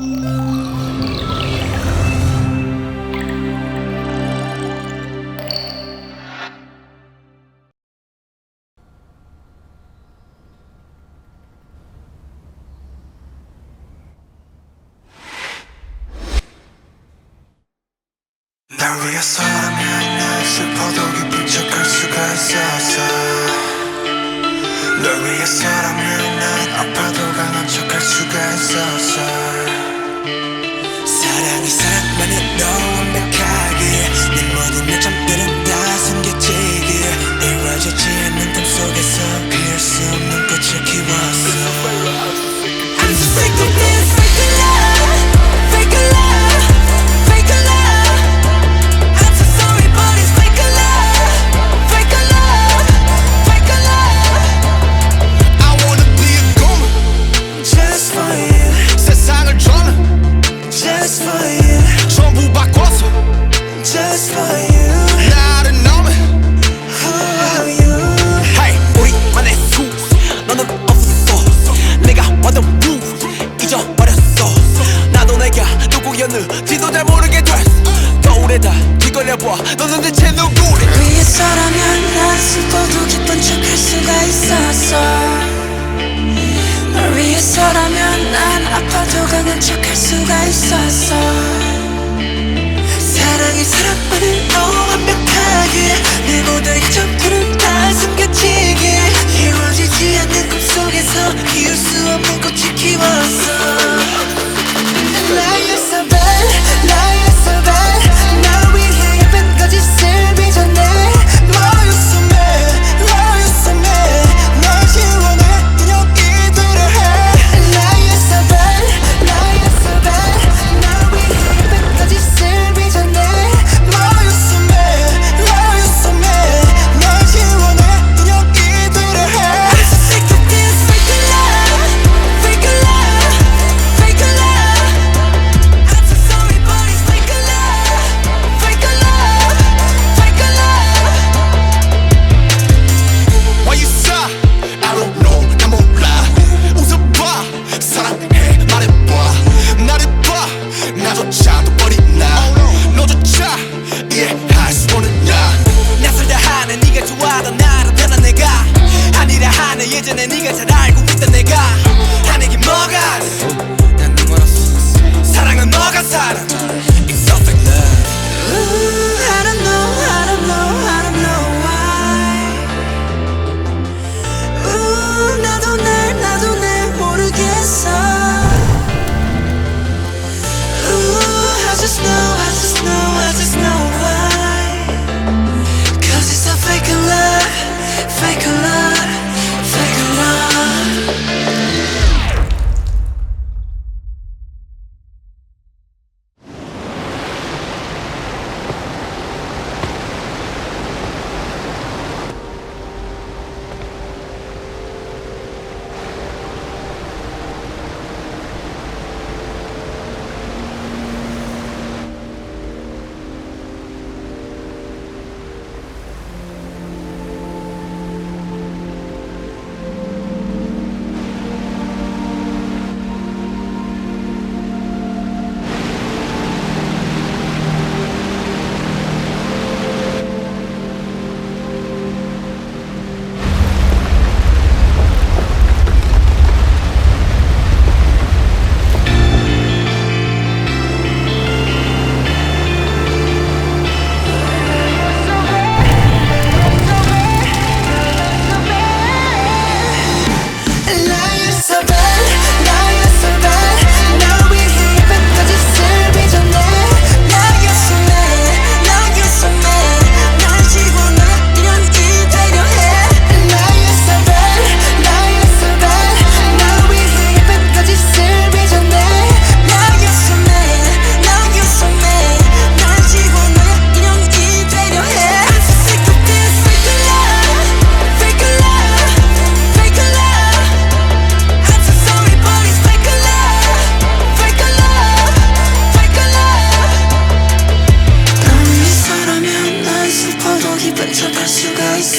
나 위해 사랑했네 슬퍼도 사랑이 사랑만은 너와 좋아 너는 대체 누구래? 위에 서라면 난 슬퍼도 기쁜 척할 수가 있었어. 널 위에 서라면 난 아파도 강한 척할 수가 있었어. 사랑이 사랑만을 너 완벽하게 내 모든 점 이제는 네가 잘 알고 있던 내가.